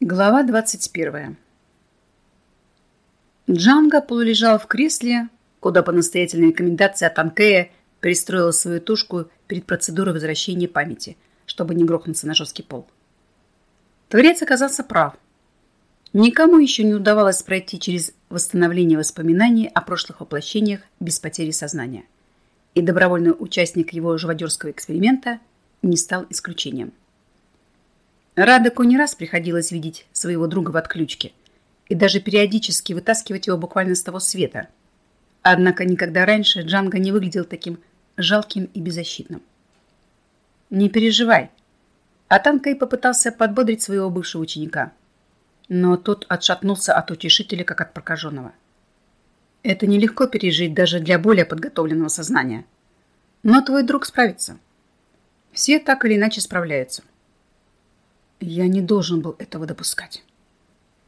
Глава 21. Джанго полулежал в кресле, куда по настоятельной рекомендации от Анкея пристроил свою тушку перед процедурой возвращения памяти, чтобы не грохнуться на жесткий пол. Творец оказался прав. Никому еще не удавалось пройти через восстановление воспоминаний о прошлых воплощениях без потери сознания. И добровольный участник его живодерского эксперимента не стал исключением. Радоку не раз приходилось видеть своего друга в отключке и даже периодически вытаскивать его буквально с того света. Однако никогда раньше Джанго не выглядел таким жалким и беззащитным. «Не переживай», а Танкей попытался подбодрить своего бывшего ученика. Но тот отшатнулся от утешителя, как от прокаженного. Это нелегко пережить даже для более подготовленного сознания. Но твой друг справится. Все так или иначе справляются. Я не должен был этого допускать.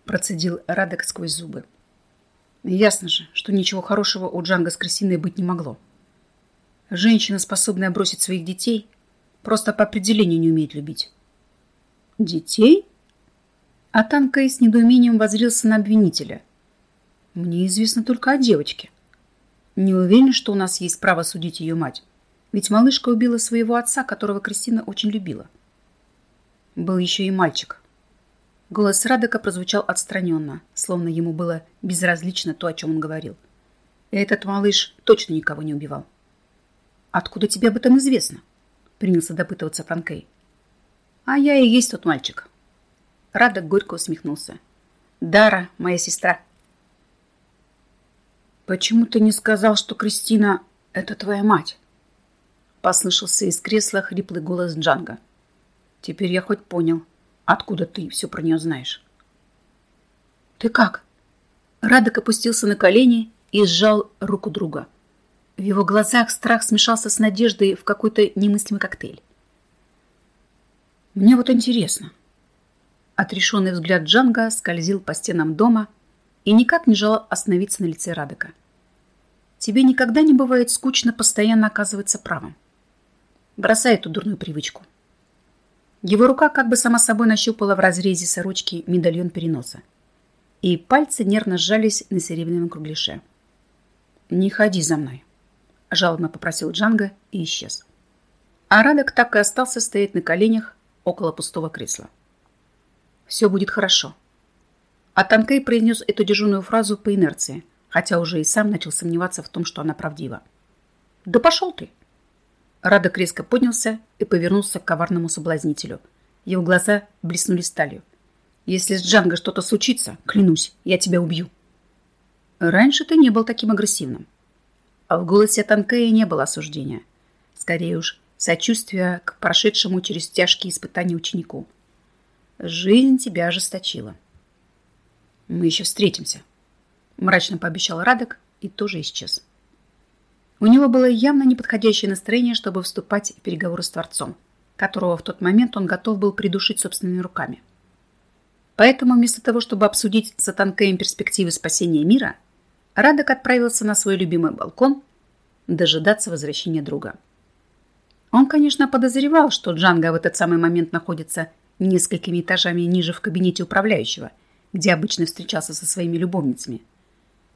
Процедил Радек сквозь зубы. Ясно же, что ничего хорошего у Джанга с Крысиной быть не могло. Женщина, способная бросить своих детей, просто по определению не умеет любить. Детей? А Танкей с недоумением возрился на обвинителя. Мне известно только о девочке. Не уверен, что у нас есть право судить ее мать. Ведь малышка убила своего отца, которого Кристина очень любила. — был еще и мальчик. Голос Радека прозвучал отстраненно, словно ему было безразлично то, о чем он говорил. Этот малыш точно никого не убивал. «Откуда тебе об этом известно?» принялся допытываться Франкей. «А я и есть тот мальчик». Радок горько усмехнулся. «Дара, моя сестра». «Почему ты не сказал, что Кристина — это твоя мать?» Послышался из кресла хриплый голос Джанга. Теперь я хоть понял, откуда ты все про нее знаешь. Ты как? Радок опустился на колени и сжал руку друга. В его глазах страх смешался с надеждой в какой-то немыслимый коктейль. Мне вот интересно. Отрешенный взгляд Джанга скользил по стенам дома и никак не желал остановиться на лице Радека. Тебе никогда не бывает скучно постоянно оказываться правым. Бросай эту дурную привычку. Его рука как бы сама собой нащупала в разрезе сорочки медальон переноса. И пальцы нервно сжались на серебряном кругляше. «Не ходи за мной», – жалобно попросил Джанго и исчез. А Радок так и остался стоять на коленях около пустого кресла. «Все будет хорошо». А Танкей произнес эту дежурную фразу по инерции, хотя уже и сам начал сомневаться в том, что она правдива. «Да пошел ты!» Радок резко поднялся и повернулся к коварному соблазнителю. Его глаза блеснули сталью. «Если с Джанго что-то случится, клянусь, я тебя убью». Раньше ты не был таким агрессивным. А в голосе Танкея не было осуждения. Скорее уж, сочувствия к прошедшему через тяжкие испытания ученику. Жизнь тебя ожесточила. «Мы еще встретимся», — мрачно пообещал Радок и тоже исчез. У него было явно неподходящее настроение, чтобы вступать в переговоры с Творцом, которого в тот момент он готов был придушить собственными руками. Поэтому вместо того, чтобы обсудить с Атанкеем перспективы спасения мира, Радок отправился на свой любимый балкон дожидаться возвращения друга. Он, конечно, подозревал, что Джанго в этот самый момент находится несколькими этажами ниже в кабинете управляющего, где обычно встречался со своими любовницами,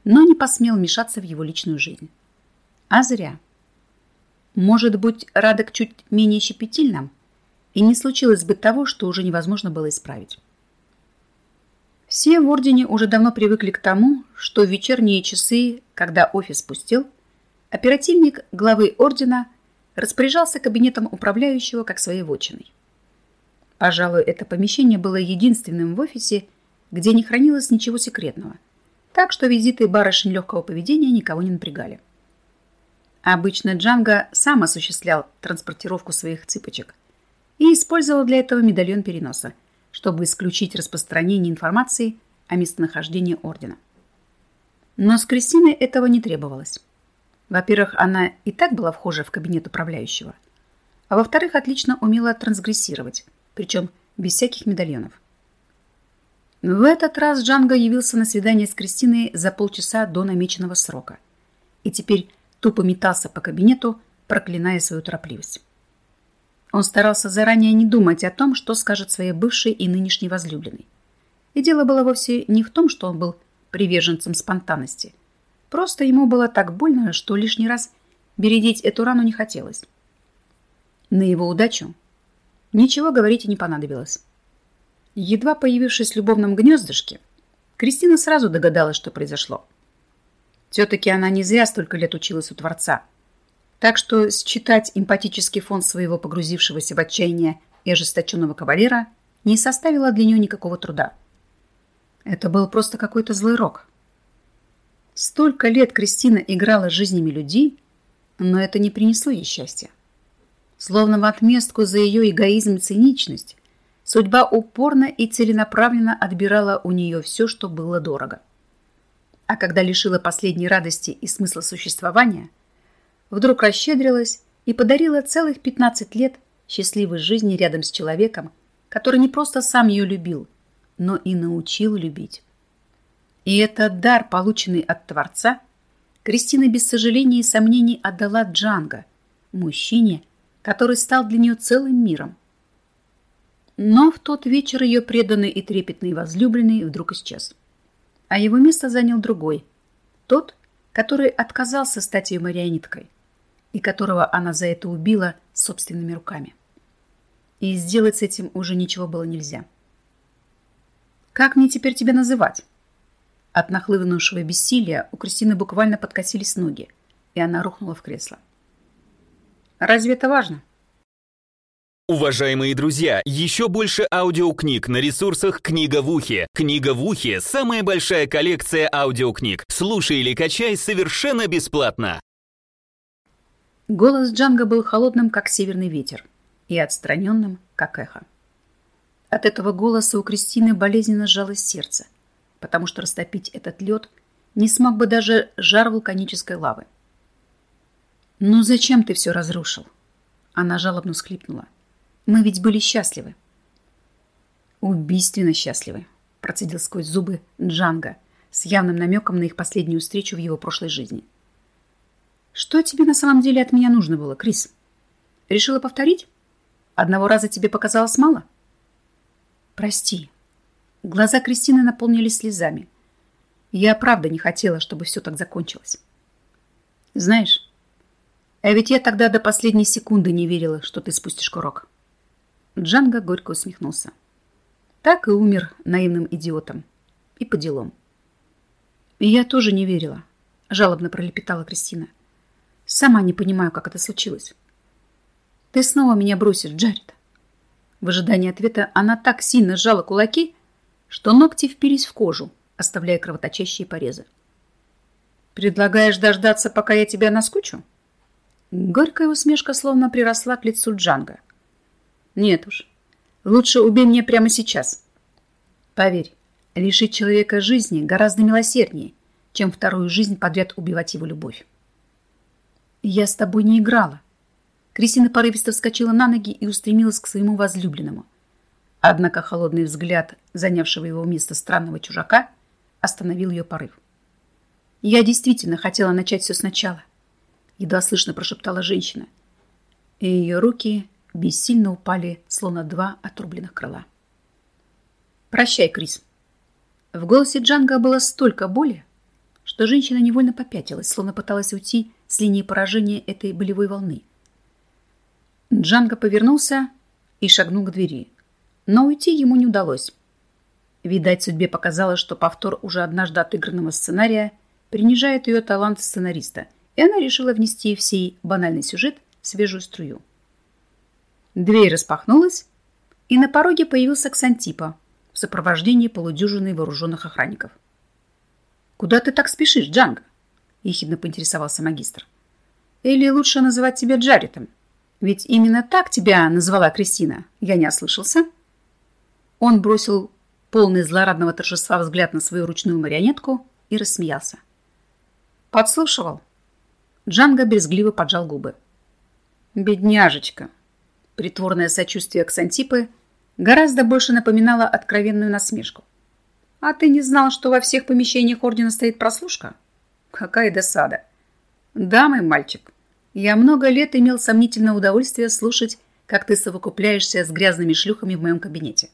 но не посмел вмешаться в его личную жизнь. А зря. Может быть, Радок чуть менее щепетильным, и не случилось бы того, что уже невозможно было исправить. Все в Ордене уже давно привыкли к тому, что в вечерние часы, когда офис пустел, оперативник главы Ордена распоряжался кабинетом управляющего как своей вотчиной. Пожалуй, это помещение было единственным в офисе, где не хранилось ничего секретного, так что визиты барышень легкого поведения никого не напрягали. Обычно Джанго сам осуществлял транспортировку своих цыпочек и использовал для этого медальон переноса, чтобы исключить распространение информации о местонахождении ордена. Но с Кристиной этого не требовалось. Во-первых, она и так была вхожа в кабинет управляющего, а во-вторых, отлично умела трансгрессировать, причем без всяких медальонов. В этот раз Джанго явился на свидание с Кристиной за полчаса до намеченного срока. И теперь тупо метался по кабинету, проклиная свою торопливость. Он старался заранее не думать о том, что скажет своей бывшей и нынешней возлюбленной. И дело было вовсе не в том, что он был приверженцем спонтанности. Просто ему было так больно, что лишний раз бередить эту рану не хотелось. На его удачу ничего говорить и не понадобилось. Едва появившись в любовном гнездышке, Кристина сразу догадалась, что произошло. Все-таки она не зря столько лет училась у Творца. Так что считать эмпатический фон своего погрузившегося в отчаяние и ожесточенного кавалера не составило для нее никакого труда. Это был просто какой-то злой рок. Столько лет Кристина играла жизнями людей, но это не принесло ей счастья. Словно в отместку за ее эгоизм и циничность, судьба упорно и целенаправленно отбирала у нее все, что было дорого. А когда лишила последней радости и смысла существования, вдруг расщедрилась и подарила целых 15 лет счастливой жизни рядом с человеком, который не просто сам ее любил, но и научил любить. И этот дар, полученный от Творца, Кристина без сожаления и сомнений отдала Джанго, мужчине, который стал для нее целым миром. Но в тот вечер ее преданный и трепетный возлюбленный вдруг исчез. А его место занял другой, тот, который отказался стать ее марионеткой и которого она за это убила собственными руками. И сделать с этим уже ничего было нельзя. «Как мне теперь тебя называть?» От нахлынувшего бессилия у Кристины буквально подкосились ноги, и она рухнула в кресло. «Разве это важно?» Уважаемые друзья, еще больше аудиокниг на ресурсах «Книга в ухе». «Книга в ухе» — самая большая коллекция аудиокниг. Слушай или качай совершенно бесплатно. Голос Джанга был холодным, как северный ветер, и отстраненным, как эхо. От этого голоса у Кристины болезненно сжалось сердце, потому что растопить этот лед не смог бы даже жар вулканической лавы. «Ну зачем ты все разрушил?» Она жалобно всхлипнула. «Мы ведь были счастливы». «Убийственно счастливы», процедил сквозь зубы Джанга с явным намеком на их последнюю встречу в его прошлой жизни. Что тебе на самом деле от меня нужно было, Крис? Решила повторить? Одного раза тебе показалось мало? Прости. Глаза Кристины наполнились слезами. Я правда не хотела, чтобы все так закончилось. Знаешь, а ведь я тогда до последней секунды не верила, что ты спустишь курок. Джанго горько усмехнулся. Так и умер наивным идиотом. И по делам. И я тоже не верила, жалобно пролепетала Кристина. Сама не понимаю, как это случилось. Ты снова меня бросишь, Джаред. В ожидании ответа она так сильно сжала кулаки, что ногти впились в кожу, оставляя кровоточащие порезы. «Предлагаешь дождаться, пока я тебя наскучу?» Горькая усмешка словно приросла к лицу Джанга. «Нет уж, лучше убей меня прямо сейчас. Поверь, лишить человека жизни гораздо милосерднее, чем вторую жизнь подряд убивать его любовь. «Я с тобой не играла». Кристина порывисто вскочила на ноги и устремилась к своему возлюбленному. Однако холодный взгляд, занявшего его место странного чужака, остановил ее порыв. «Я действительно хотела начать все сначала», — едва слышно прошептала женщина. И ее руки бессильно упали, словно два отрубленных крыла. «Прощай, Крис». В голосе Джанга было столько боли, что женщина невольно попятилась, словно пыталась уйти с линии поражения этой болевой волны. Джанго повернулся и шагнул к двери, но уйти ему не удалось. Видать, судьбе показалось, что повтор уже однажды отыгранного сценария принижает ее талант сценариста, и она решила внести в сей банальный сюжет свежую струю. Дверь распахнулась, и на пороге появился Ксантипа в сопровождении полудюжины вооруженных охранников. «Куда ты так спешишь, Джанго?» ехидно поинтересовался магистр. Или лучше называть тебя Джаритом? Ведь именно так тебя назвала Кристина. Я не ослышался. Он бросил полный злорадного торжества взгляд на свою ручную марионетку и рассмеялся. Подслушивал. Джанго брезгливо поджал губы. Бедняжечка. Притворное сочувствие к Сантипы гораздо больше напоминало откровенную насмешку. А ты не знал, что во всех помещениях ордена стоит прослушка? Какая досада. Да, мой мальчик, я много лет имел сомнительное удовольствие слушать, как ты совокупляешься с грязными шлюхами в моем кабинете.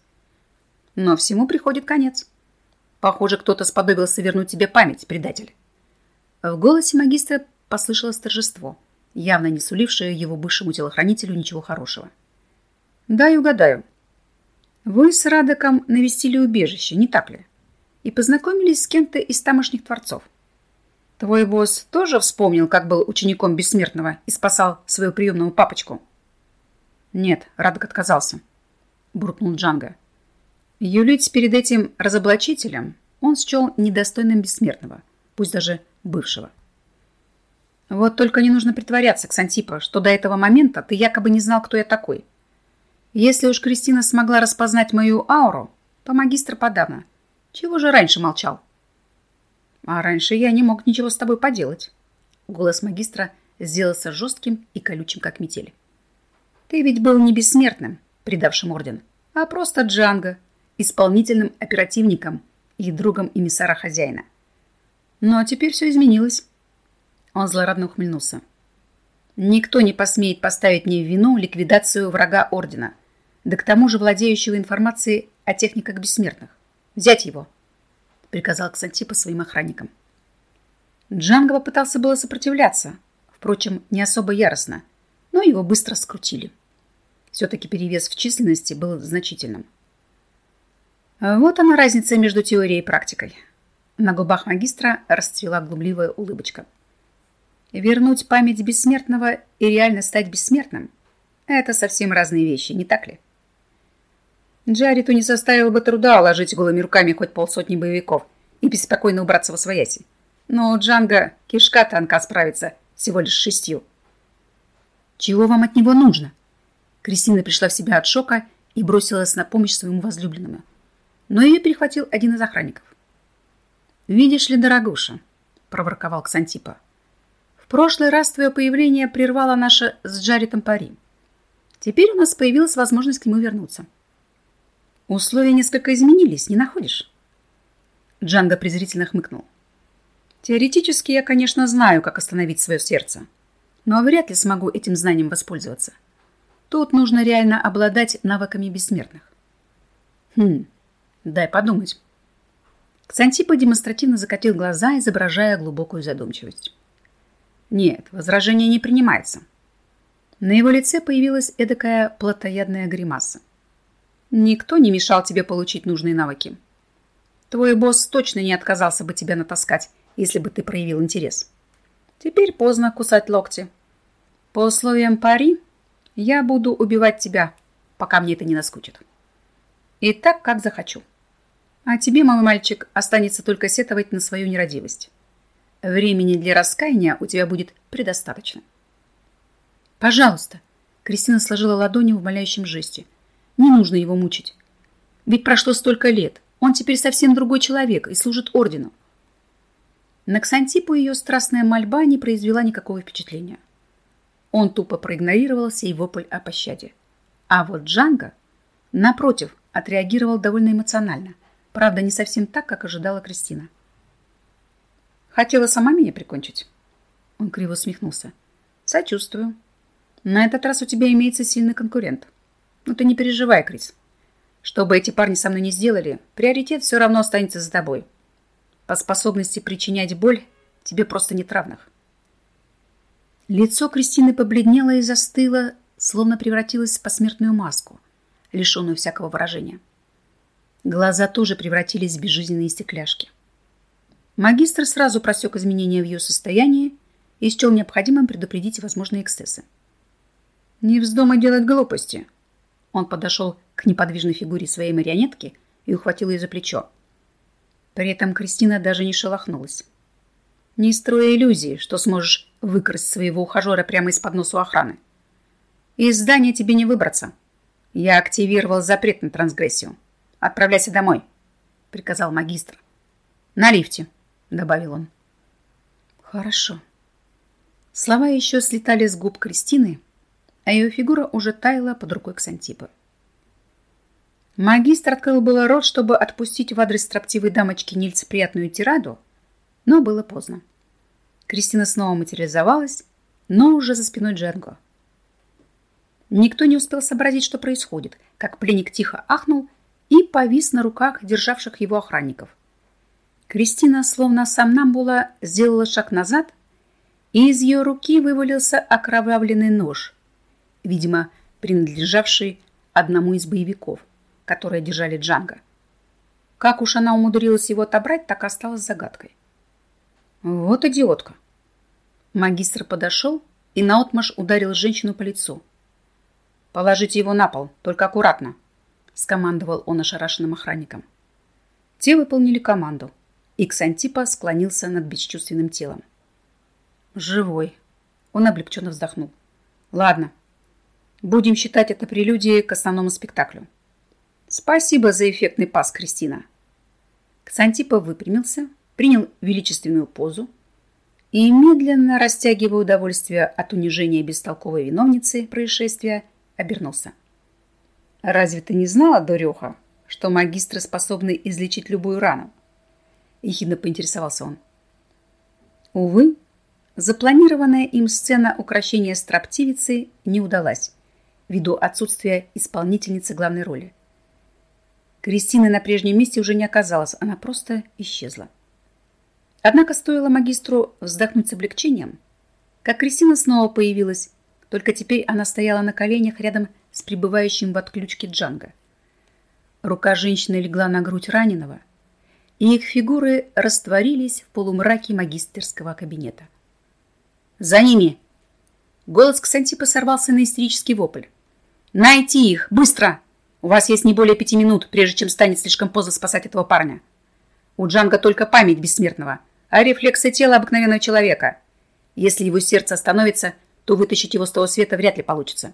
Но всему приходит конец. Похоже, кто-то сподобился вернуть тебе память, предатель. В голосе магистра послышалось торжество, явно не сулившее его бывшему телохранителю ничего хорошего. «Дай угадаю. Вы с Радоком навестили убежище, не так ли? И познакомились с кем-то из тамошних творцов. Твой босс тоже вспомнил, как был учеником Бессмертного и спасал свою приемную папочку?» «Нет, Радок отказался», — буркнул Джанго. Юлить перед этим разоблачителем он счел недостойным Бессмертного, пусть даже бывшего. Вот только не нужно притворяться, Ксантипа, что до этого момента ты якобы не знал, кто я такой. Если уж Кристина смогла распознать мою ауру, магистр подавно. Чего же раньше молчал? А раньше я не мог ничего с тобой поделать. Голос магистра сделался жестким и колючим, как метель. Ты ведь был не бессмертным, предавшим орден, а просто Джанго, исполнительным оперативником и другом эмиссара хозяина. Но теперь все изменилось. Он злорадно ухмыльнулся. Никто не посмеет поставить мне в вину ликвидацию врага ордена, да к тому же владеющего информацией о техниках бессмертных. Взять его, приказал Ксантипа своим охранникам. Джанго попытался было сопротивляться, впрочем, не особо яростно, но его быстро скрутили. Все-таки перевес в численности был значительным. Вот она разница между теорией и практикой. На губах магистра расцвела глумливая улыбочка. Вернуть память бессмертного и реально стать бессмертным – это совсем разные вещи, не так ли? Джариту не составило бы труда уложить голыми руками хоть полсотни боевиков и беспокойно убраться во свояси. Но у Джанга кишка танка справится всего лишь шестью. Чего вам от него нужно? Кристина пришла в себя от шока и бросилась на помощь своему возлюбленному. Но ее перехватил один из охранников. «Видишь ли, дорогуша», — проворковал Ксантипа, «в прошлый раз твое появление прервало наше с Джаритом пари. Теперь у нас появилась возможность к нему вернуться». «Условия несколько изменились, не находишь?» Джанго презрительно хмыкнул. «Теоретически я, конечно, знаю, как остановить свое сердце, но вряд ли смогу этим знанием воспользоваться. Тут нужно реально обладать навыками бессмертных». «Хм, дай подумать». Ксантипа демонстративно закатил глаза, изображая глубокую задумчивость. Нет, возражение не принимается. На его лице появилась эдакая плотоядная гримаса. Никто не мешал тебе получить нужные навыки. Твой босс точно не отказался бы тебя натаскать, если бы ты проявил интерес. Теперь поздно кусать локти. По условиям пари я буду убивать тебя, пока мне это не наскучит. И так, как захочу. А тебе, мой мальчик, останется только сетовать на свою нерадивость. Времени для раскаяния у тебя будет предостаточно. Пожалуйста. Кристина сложила ладони в умоляющем жесте. Не нужно его мучить. Ведь прошло столько лет. Он теперь совсем другой человек и служит ордену. На Ксантипу ее страстная мольба не произвела никакого впечатления. Он тупо проигнорировал сей вопль о пощаде. А вот Джанго, напротив, отреагировал довольно эмоционально. Правда, не совсем так, как ожидала Кристина. «Хотела сама меня прикончить?» Он криво усмехнулся. «Сочувствую. На этот раз у тебя имеется сильный конкурент. Но ты не переживай, Крис. Что бы эти парни со мной не сделали, приоритет все равно останется за тобой. По способности причинять боль тебе просто нет равных». Лицо Кристины побледнело и застыло, словно превратилось в посмертную маску, лишенную всякого выражения. Глаза тоже превратились в безжизненные стекляшки. Магистр сразу просек изменения в ее состоянии и счел необходимым предупредить возможные эксцессы. «Не вздумай делать глупости!» Он подошел к неподвижной фигуре своей марионетки и ухватил ее за плечо. При этом Кристина даже не шелохнулась. «Не строй иллюзии, что сможешь выкрасть своего ухажера прямо из-под носа охраны. Из здания тебе не выбраться. Я активировал запрет на трансгрессию. Отправляйся домой, приказал магистр. На лифте, добавил он. Хорошо. Слова еще слетали с губ Кристины, а ее фигура уже таяла под рукой Ксантипа. Магистр открыл было рот, чтобы отпустить в адрес строптивой дамочки нелицеприятную тираду, но было поздно. Кристина снова материализовалась, но уже за спиной Джерго. Никто не успел сообразить, что происходит, как пленник тихо ахнул и повис на руках державших его охранников. Кристина, словно сомнамбула, сделала шаг назад, и из ее руки вывалился окровавленный нож, видимо, принадлежавший одному из боевиков, которые держали Джанга. Как уж она умудрилась его отобрать, так осталось загадкой. Вот идиотка. Магистр подошел и наотмашь ударил женщину по лицу. «Положите его на пол, только аккуратно», — скомандовал он ошарашенным охранникам. Те выполнили команду, и Ксантипа склонился над бесчувственным телом. «Живой», — он облегченно вздохнул. «Ладно, будем считать это прелюдией к основному спектаклю». «Спасибо за эффектный пас, Кристина». Ксантипа выпрямился, принял величественную позу и, медленно растягивая удовольствие от унижения бестолковой виновницы происшествия, обернулся. «Разве ты не знала, дуреха, что магистры способны излечить любую рану?» Ехидно поинтересовался он. Увы, запланированная им сцена украшения строптивицы не удалась ввиду отсутствия исполнительницы главной роли. Кристины на прежнем месте уже не оказалось, она просто исчезла. Однако стоило магистру вздохнуть с облегчением, как Кристина снова появилась, только теперь она стояла на коленях рядом с пребывающим в отключке Джанго. Рука женщины легла на грудь раненого, и их фигуры растворились в полумраке магистерского кабинета. «За ними!» Голос Ксантипа сорвался на истерический вопль. «Найти их! Быстро! У вас есть не более пяти минут, прежде чем станет слишком поздно спасать этого парня. У Джанга только память бессмертного — а рефлексы тела обыкновенного человека. Если его сердце остановится, то вытащить его с того света вряд ли получится.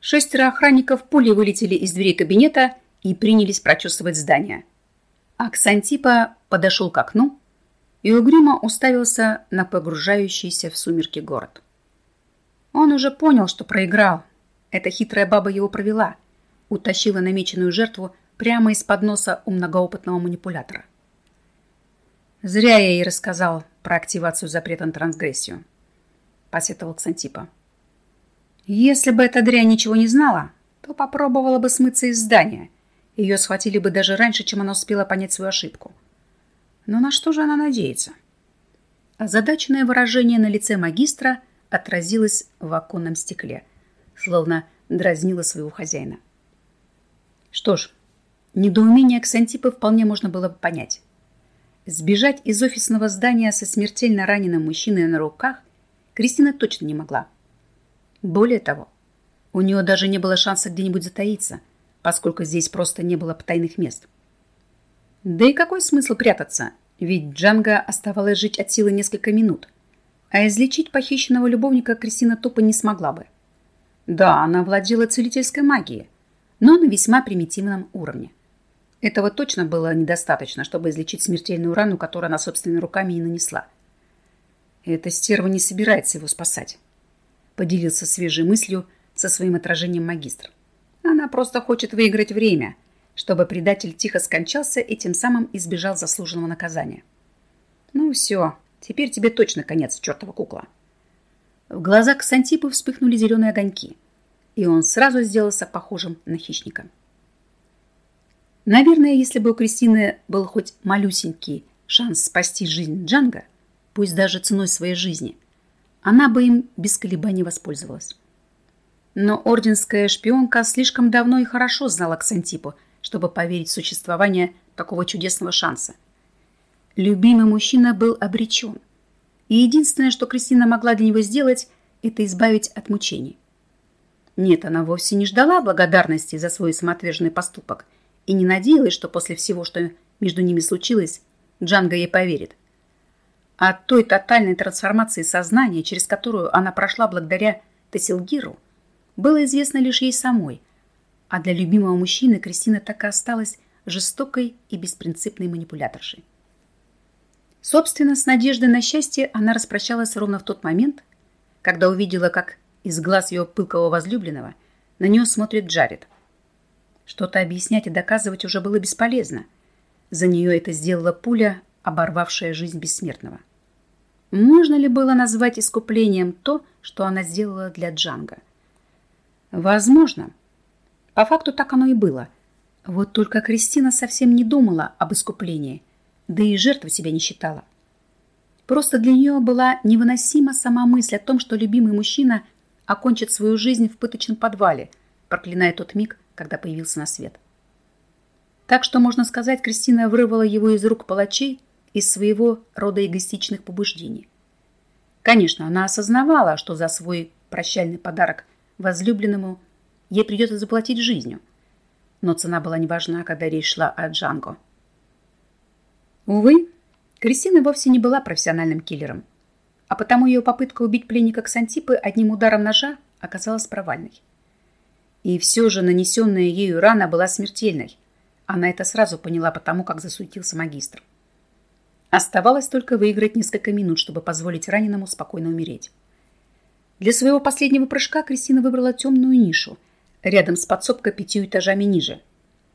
Шестеро охранников пулей вылетели из двери кабинета и принялись прочесывать здание. Аксантипа подошел к окну и угрюмо уставился на погружающийся в сумерки город. Он уже понял, что проиграл. Эта хитрая баба его провела, утащила намеченную жертву прямо из-под носа у многоопытного манипулятора. Зря я ей рассказал про активацию запрета на трансгрессию. Посетовал Ксантипа. Если бы эта дрянь ничего не знала, то попробовала бы смыться из здания. Ее схватили бы даже раньше, чем она успела понять свою ошибку. Но на что же она надеется? Озадаченное выражение на лице магистра отразилось в оконном стекле, словно дразнило своего хозяина. Что ж, недоумение Ксантипы вполне можно было бы понять. Сбежать из офисного здания со смертельно раненым мужчиной на руках Кристина точно не могла. Более того, у нее даже не было шанса где-нибудь затаиться, поскольку здесь просто не было потайных мест. Да и какой смысл прятаться, ведь Джанга оставалось жить от силы несколько минут, а излечить похищенного любовника Кристина тупо не смогла бы. Да, она владела целительской магией, но на весьма примитивном уровне. Этого точно было недостаточно, чтобы излечить смертельную рану, которую она собственными руками и нанесла. эта стерва не собирается его спасать. Поделился свежей мыслью со своим отражением магистр. Она просто хочет выиграть время, чтобы предатель тихо скончался и тем самым избежал заслуженного наказания. Ну все, теперь тебе точно конец, чертова кукла. В глазах Ксантипы вспыхнули зеленые огоньки, и он сразу сделался похожим на хищника. Наверное, если бы у Кристины был хоть малюсенький шанс спасти жизнь Джанга, пусть даже ценой своей жизни, она бы им без колебаний воспользовалась. Но орденская шпионка слишком давно и хорошо знала Ксантипу, чтобы поверить в существование такого чудесного шанса. Любимый мужчина был обречен. И единственное, что Кристина могла для него сделать, это избавить от мучений. Нет, она вовсе не ждала благодарности за свой самоотверженный поступок – и не надеялась, что после всего, что между ними случилось, Джанго ей поверит. А той тотальной трансформации сознания, через которую она прошла благодаря Тесилгиру, было известно лишь ей самой, а для любимого мужчины Кристина так и осталась жестокой и беспринципной манипуляторшей. Собственно, с надеждой на счастье она распрощалась ровно в тот момент, когда увидела, как из глаз ее пылкого возлюбленного на нее смотрит Джаред – что-то объяснять и доказывать уже было бесполезно. За нее это сделала пуля, оборвавшая жизнь бессмертного. Можно ли было назвать искуплением то, что она сделала для Джанга? Возможно. По факту так оно и было. Вот только Кристина совсем не думала об искуплении. да и жертвой себя не считала. Просто для нее была невыносима сама мысль о том, что любимый мужчина окончит свою жизнь в пыточном подвале, проклиная тот миг, когда появился на свет. Так что, можно сказать, Кристина вырвала его из рук палачей из своего рода эгоистичных побуждений. Конечно, она осознавала, что за свой прощальный подарок возлюбленному ей придется заплатить жизнью. Но цена была не важна, когда речь шла о Джанго. Увы, Кристина вовсе не была профессиональным киллером, а потому ее попытка убить пленника Ксантипы одним ударом ножа оказалась провальной. И все же нанесенная ею рана была смертельной. Она это сразу поняла потому, как засуетился магистр. Оставалось только выиграть несколько минут, чтобы позволить раненому спокойно умереть. Для своего последнего прыжка Кристина выбрала темную нишу, рядом с подсобкой пятью этажами ниже.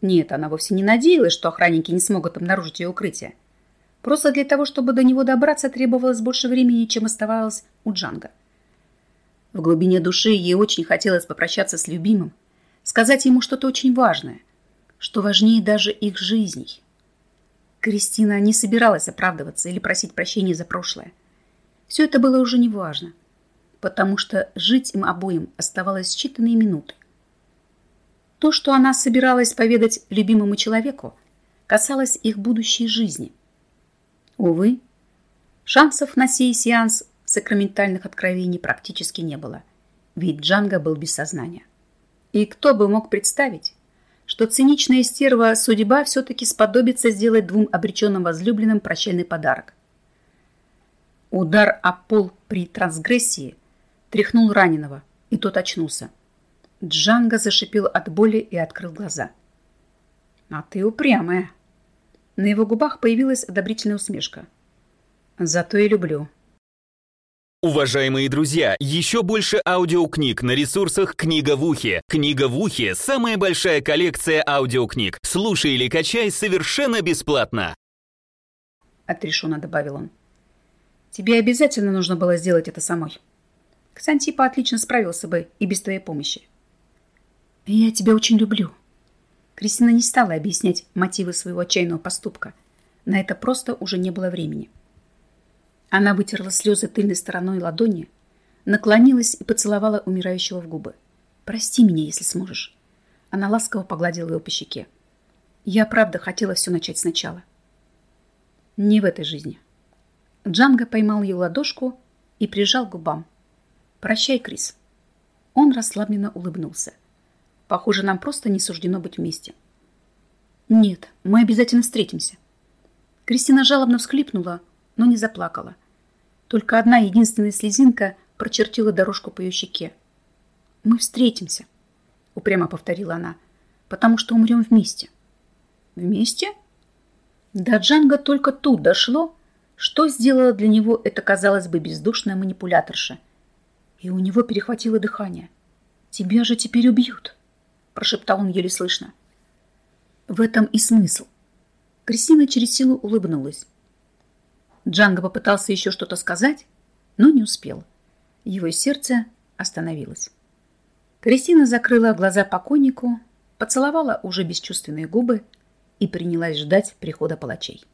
Нет, она вовсе не надеялась, что охранники не смогут обнаружить ее укрытие. Просто для того, чтобы до него добраться, требовалось больше времени, чем оставалось у Джанга. В глубине души ей очень хотелось попрощаться с любимым, сказать ему что-то очень важное, что важнее даже их жизней. Кристина не собиралась оправдываться или просить прощения за прошлое. Все это было уже неважно, потому что жить им обоим оставалось считанные минуты. То, что она собиралась поведать любимому человеку, касалось их будущей жизни – Увы, шансов на сей сеанс сакраментальных откровений практически не было, ведь Джанго был без сознания. И кто бы мог представить, что циничная стерва судьба все-таки сподобится сделать двум обреченным возлюбленным прощальный подарок. Удар о пол при трансгрессии тряхнул раненого, и тот очнулся. Джанго зашипел от боли и открыл глаза. «А ты упрямая!» На его губах появилась одобрительная усмешка. «Зато и люблю». Уважаемые друзья, еще больше аудиокниг на ресурсах «Книга в ухе». «Книга в ухе» — самая большая коллекция аудиокниг. Слушай или качай совершенно бесплатно. Отрешенно добавил он. Тебе обязательно нужно было сделать это самой. Ксантипа отлично справился бы и без твоей помощи. Я тебя очень люблю, Кристина не стала объяснять мотивы своего отчаянного поступка. На это просто уже не было времени. Она вытерла слезы тыльной стороной ладони, наклонилась и поцеловала умирающего в губы. «Прости меня, если сможешь». Она ласково погладила его по щеке. «Я правда хотела все начать сначала». «Не в этой жизни». Джанго поймал ее ладошку и прижал к губам. «Прощай, Крис». Он расслабленно улыбнулся. Похоже, нам просто не суждено быть вместе. Нет, мы обязательно встретимся. Кристина жалобно всхлипнула, но не заплакала. Только одна единственная слезинка прочертила дорожку по ее щеке. «Мы встретимся», — упрямо повторила она, «потому что умрем вместе». «Вместе?» До Джанга только тут дошло, что сделала для него эта, казалось бы, бездушная манипуляторша. И у него перехватило дыхание. «Тебя же теперь убьют!» прошептал он еле слышно. В этом и смысл. Кристина через силу улыбнулась. Джанго попытался еще что-то сказать, но не успел. Его сердце остановилось. Кристина закрыла глаза покойнику, поцеловала уже бесчувственные губы и принялась ждать прихода палачей.